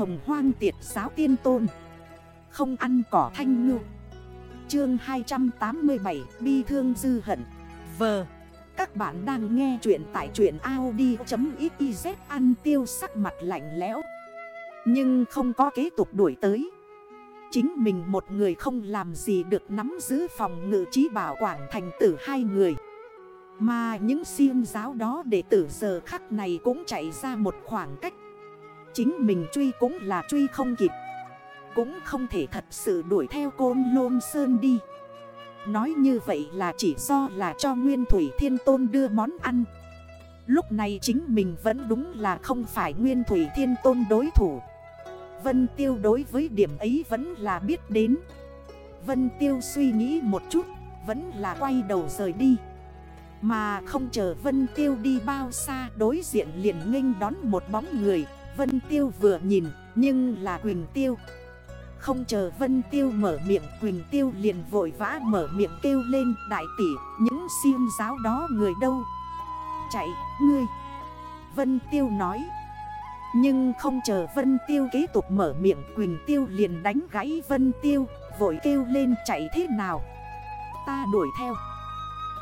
hồng hoang tiệt giáo tiên tôn. Không ăn cỏ thanh ngư. Chương 287 Bi thương dư hận. Vờ Các bạn đang nghe chuyện tại chuyện Audi.xyz Ăn tiêu sắc mặt lạnh lẽo. Nhưng không có kế tục đuổi tới. Chính mình một người không làm gì được nắm giữ phòng ngự trí bảo quảng thành tử hai người. Mà những siêng giáo đó đệ tử giờ khắc này cũng chạy ra một khoảng cách. Chính mình truy cũng là truy không kịp. Cũng không thể thật sự đuổi theo côn lôn sơn đi. Nói như vậy là chỉ do là cho Nguyên Thủy Thiên Tôn đưa món ăn. Lúc này chính mình vẫn đúng là không phải Nguyên Thủy Thiên Tôn đối thủ. Vân Tiêu đối với điểm ấy vẫn là biết đến. Vân Tiêu suy nghĩ một chút, Vẫn là quay đầu rời đi. Mà không chờ Vân Tiêu đi bao xa, Đối diện liền nghênh đón một bóng người. Vân Tiêu vừa nhìn, nhưng là Quỳnh Tiêu. Không chờ Vân Tiêu mở miệng, Quỳnh Tiêu liền vội vã mở miệng kêu lên, Đại tỷ, những siêu giáo đó người đâu? Chạy, ngươi. Vân Tiêu nói. Nhưng không chờ Vân Tiêu kế tục mở miệng, Quỳnh Tiêu liền đánh gãy Vân Tiêu, Vội kêu lên, chạy thế nào? Ta đuổi theo.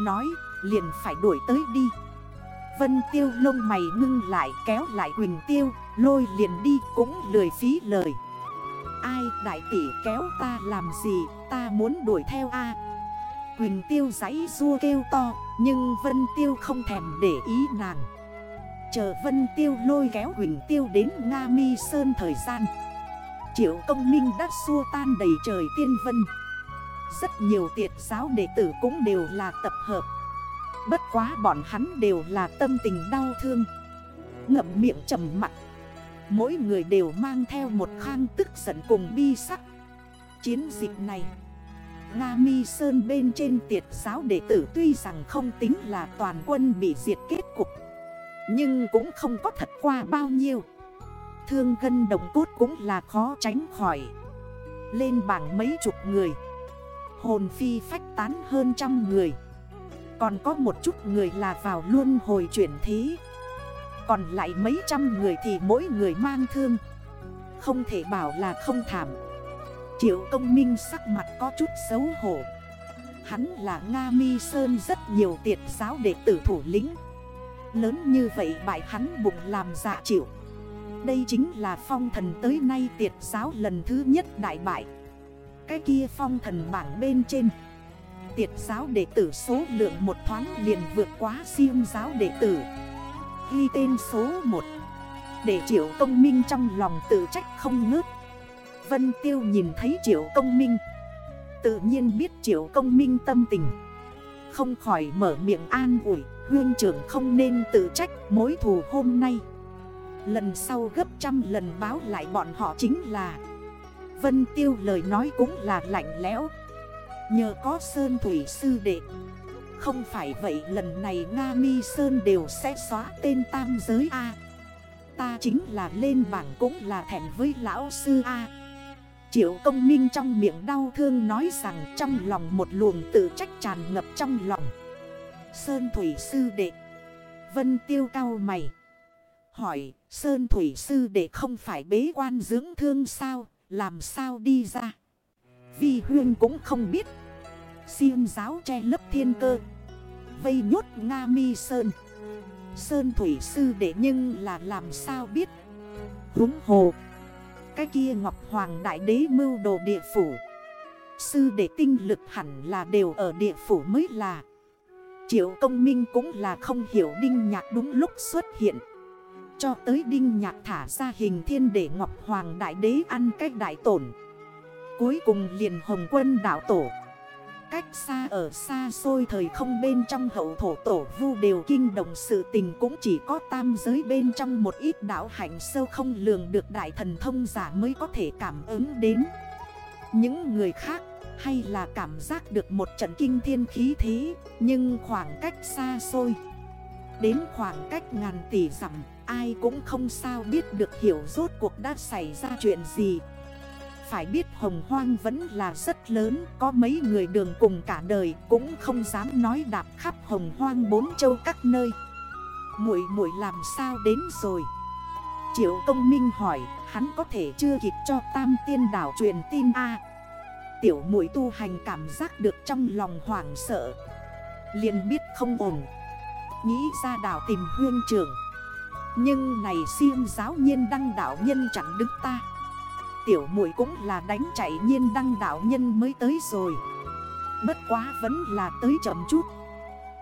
Nói, liền phải đuổi tới đi. Vân Tiêu lông mày ngưng lại, kéo lại Quỳnh Tiêu Lôi liền đi cũng lười phí lời. Ai đại tỷ kéo ta làm gì, Ta muốn đuổi theo a. Quỳnh Tiêu giấy rua kêu to, Nhưng Vân Tiêu không thèm để ý nàng. Chờ Vân Tiêu lôi kéo Quỳnh Tiêu đến Nga Mi Sơn thời gian. Triệu công minh đã xua tan đầy trời tiên vân. Rất nhiều tiệt giáo đệ tử cũng đều là tập hợp. Bất quá bọn hắn đều là tâm tình đau thương. Ngậm miệng trầm mặt Mỗi người đều mang theo một khang tức giận cùng bi sắc. Chiến dịch này, Nga Mi Sơn bên trên tiệt giáo đệ tử tuy rằng không tính là toàn quân bị diệt kết cục, Nhưng cũng không có thật qua bao nhiêu. Thương gân đồng cốt cũng là khó tránh khỏi. Lên bảng mấy chục người, Hồn phi phách tán hơn trăm người. Còn có một chút người là vào luôn hồi chuyển thế còn lại mấy trăm người thì mỗi người mang thương. Không thể bảo là không thảm. Triệu công minh sắc mặt có chút xấu hổ. Hắn là Nga Mi Sơn rất nhiều tiệt giáo đệ tử thủ lĩnh. Lớn như vậy bại hắn bụng làm dạ chịu. Đây chính là phong thần tới nay tiệt giáo lần thứ nhất đại bại. Cái kia phong thần bảng bên trên. Tiệt giáo đệ tử số lượng một thoáng liền vượt quá siêu giáo đệ tử. Ghi tên số 1 Để triệu công minh trong lòng tự trách không ngớt. Vân Tiêu nhìn thấy triệu công minh. Tự nhiên biết triệu công minh tâm tình. Không khỏi mở miệng an ủi, Hương trưởng không nên tự trách mối thù hôm nay. Lần sau gấp trăm lần báo lại bọn họ chính là Vân Tiêu lời nói cũng là lạnh lẽo. Nhờ có Sơn Thủy Sư Đệ không phải vậy, lần này Nga Mi Sơn đều sẽ xóa tên tam giới A. Ta chính là lên bảng cũng là thẻn với lão sư A. Triệu công minh trong miệng đau thương nói rằng trong lòng một luồng tự trách tràn ngập trong lòng. Sơn Thủy Sư Đệ. Vân Tiêu cao mày. Hỏi, Sơn Thủy Sư Đệ không phải bế quan dưỡng thương sao? Làm sao đi ra? Vi Huyên cũng không biết. Siêng giáo che lấp thiên cơ. Vây nhốt Nga mi Sơn. Sơn Thủy Sư đệ nhưng là làm sao biết? Húng hồ. Cái kia Ngọc Hoàng Đại Đế mưu đồ địa phủ. Sư đệ tinh lực hẳn là đều ở địa phủ mới là. Triệu công minh cũng là không hiểu Đinh Nhạc đúng lúc xuất hiện. Cho tới Đinh Nhạc thả ra hình thiên để Ngọc Hoàng Đại Đế ăn cách đại tổn. Cuối cùng liền Hồng Quân đảo tổ. Cách xa, ở xa xôi thời không bên trong hậu thổ tổ vu đều kinh động sự tình cũng chỉ có tam giới bên trong một ít đảo hạnh sâu không lường được đại thần thông giả mới có thể cảm ứng đến. Những người khác hay là cảm giác được một trận kinh thiên khí thế, nhưng khoảng cách xa xôi. Đến khoảng cách ngàn tỷ dặm, ai cũng không sao biết được hiểu rốt cuộc đã xảy ra chuyện gì. Phải biết hồng hoang vẫn là rất lớn, Có mấy người đường cùng cả đời Cũng không dám nói đạp khắp hồng hoang bốn châu các nơi. Muội muội làm sao đến rồi? Triệu công minh hỏi, hắn có thể chưa kịp cho tam tiên đảo truyền tin A? Tiểu mũi tu hành cảm giác được trong lòng hoảng sợ. Liền biết không ổn. Nghĩ ra đảo tìm huyên trưởng. Nhưng này siêng giáo nhiên đăng đảo nhân chẳng đứng ta. Tiểu muội cũng là đánh chạy nhiên đăng đảo nhân mới tới rồi. Bất quá vẫn là tới chậm chút.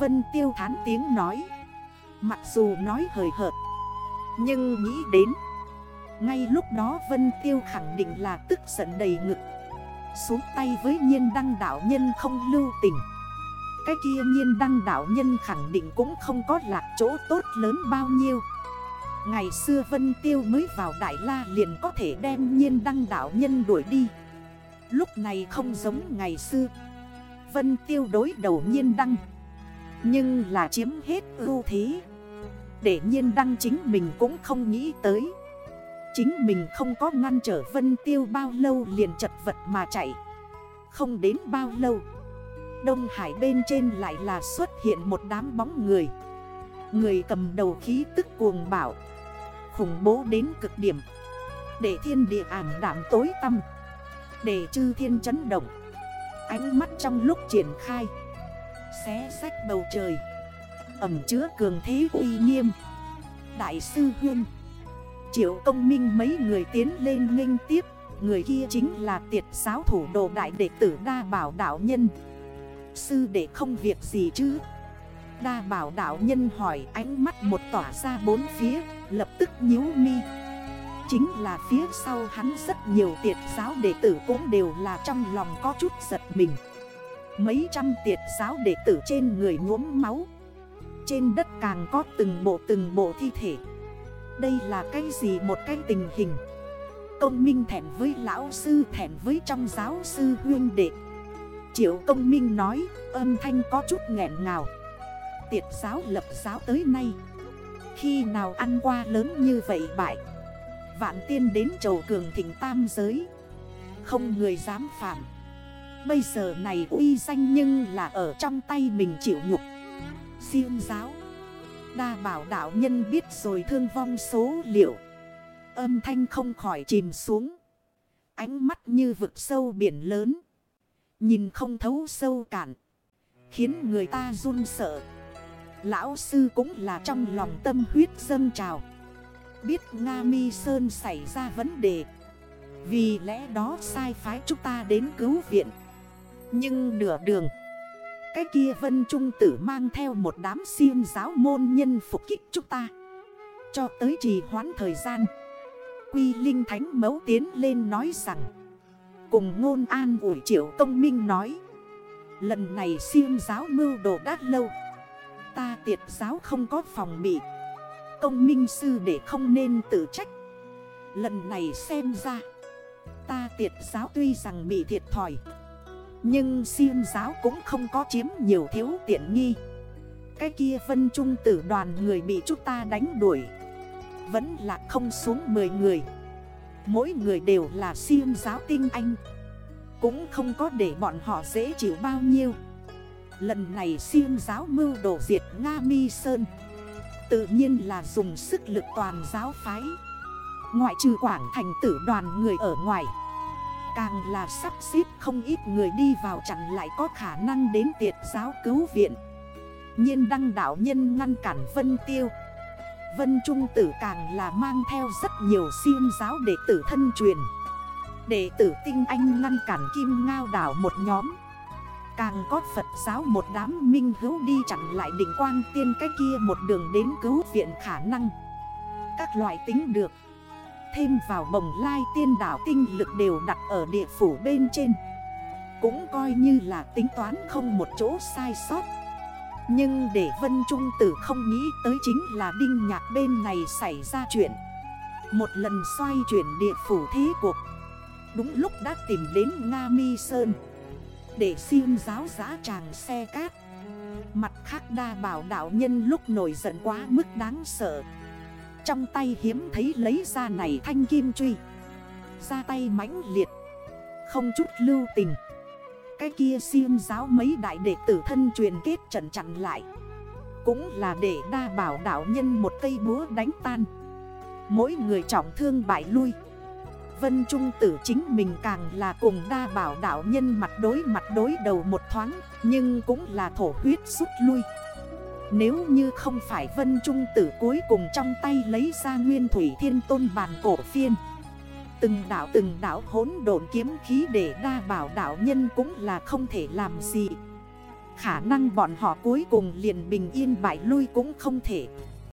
Vân tiêu thán tiếng nói. Mặc dù nói hời hợt, Nhưng nghĩ đến, Ngay lúc đó Vân tiêu khẳng định là tức giận đầy ngực. Xuống tay với nhiên đăng đảo nhân không lưu tình. Cái kia nhiên đăng đảo nhân khẳng định cũng không có lạc chỗ tốt lớn bao nhiêu. Ngày xưa Vân Tiêu mới vào Đại La liền có thể đem nhiên đăng đảo nhân đuổi đi. Lúc này không giống ngày xưa. Vân Tiêu đối đầu nhiên đăng. Nhưng là chiếm hết ưu thế. Để nhiên đăng chính mình cũng không nghĩ tới. Chính mình không có ngăn trở Vân Tiêu bao lâu liền chật vật mà chạy. Không đến bao lâu, Đông Hải bên trên lại là xuất hiện một đám bóng người. Người cầm đầu khí tức cuồng bảo Khủng bố đến cực điểm. Để thiên địa ảm đảm tối tâm Để chư thiên chấn động. Ánh mắt trong lúc triển khai. Xé sách bầu trời. Ẩm chứa cường thế uy nghiêm. Đại sư Huyên. Triệu công minh mấy người tiến lên nghênh tiếp. Người kia chính là tiệt giáo thủ đồ đại đệ tử đa bảo đạo nhân. Sư đệ không việc gì chứ? Đa bảo đạo nhân hỏi ánh mắt một tỏa ra bốn phía. Lập tức nhíu mi. Chính là phía sau hắn rất nhiều tiệt giáo đệ tử cũng đều là trong lòng có chút giật mình. Mấy trăm tiệt giáo đệ tử trên người nhuốm máu. Trên đất càng có từng bộ từng bộ thi thể. Đây là cái gì một cái tình hình? Công minh thẻn với lão sư thẻn với trong giáo sư huyên đệ. Triệu công minh nói, âm thanh có chút nghẹn ngào. Tiệt giáo lập giáo tới nay khi nào ăn qua lớn như vậy bại? Vạn tiên đến chầu cường thịnh tam giới. Không người dám phạm. Bây giờ này uy danh nhưng là ở trong tay mình chịu nhục. Siêu giáo. Đa bảo đạo nhân biết rồi thương vong số liệu. Âm thanh không khỏi chìm xuống. Ánh mắt như vực sâu biển lớn. Nhìn không thấu sâu cạn. Khiến người ta run sợ. Lão sư cũng là trong lòng tâm huyết dâng trào. Biết Nga Mi Sơn xảy ra vấn đề. Vì lẽ đó sai phái chúng ta đến cứu viện. Nhưng nửa đường, Cái kia Vân Trung Tử mang theo một đám siêng giáo môn nhân phục kích chúng ta. Cho tới trì hoãn thời gian, Quy Linh Thánh Mấu tiến lên nói rằng, Cùng ngôn an ủi triệu công minh nói, Lần này siêng giáo mưu đồ đát lâu tiệt giáo không có phòng bị. Công minh sư để không nên tự trách. Lần này xem ra, Ta tiệt giáo tuy rằng bị thiệt thòi, Nhưng siêng giáo cũng không có chiếm nhiều thiếu tiện nghi. Cái kia vân trung tử đoàn người bị chúng ta đánh đuổi, Vẫn là không xuống 10 người. Mỗi người đều là siêng giáo tinh anh, Cũng không có để bọn họ dễ chịu bao nhiêu. Lần này siêng giáo mưu đổ diệt Nga Mi Sơn. Tự nhiên là dùng sức lực toàn giáo phái. Ngoại trừ quảng thành tử đoàn người ở ngoài, Càng là sắp xếp không ít người đi vào chặn lại có khả năng đến tiệt giáo cứu viện. Nhiên đăng đạo nhân ngăn cản Vân Tiêu. Vân Trung Tử càng là mang theo rất nhiều siêng giáo đệ tử thân truyền. Đệ tử tinh anh ngăn cản Kim Ngao đảo một nhóm. Càng có Phật giáo một đám minh hữu đi chặn lại đỉnh quang tiên cái kia một đường đến cứu viện khả năng. Các loại tính được. Thêm vào bồng lai tiên đảo tinh lực đều đặt ở địa phủ bên trên. Cũng coi như là tính toán không một chỗ sai sót. Nhưng để Vân Trung Tử không nghĩ tới chính là đinh nhạc bên này xảy ra chuyện. Một lần xoay chuyển địa phủ thế cuộc. Đúng lúc đã tìm đến Nga Mi Sơn để siêu giáo giá tràng xe cát. Mặt khác đa bảo đạo nhân lúc nổi giận quá mức đáng sợ. Trong tay hiếm thấy lấy ra này thanh kim truy. Ra tay mãnh liệt. Không chút lưu tình. Cái kia siêng giáo mấy đại đệ tử thân truyền kết trận chặn lại. Cũng là để đa bảo đạo nhân một cây búa đánh tan. Mỗi người trọng thương bại lui. Vân Trung tử chính mình càng là cùng đa bảo đảo nhân mặt đối mặt đối đầu một thoáng, Nhưng cũng là thổ huyết rút lui. Nếu như không phải Vân Trung tử cuối cùng trong tay lấy ra nguyên thủy thiên tôn bàn cổ phiên, Từng đảo từng đảo hốn độn kiếm khí để đa bảo đảo nhân cũng là không thể làm gì. Khả năng bọn họ cuối cùng liền bình yên bại lui cũng không thể.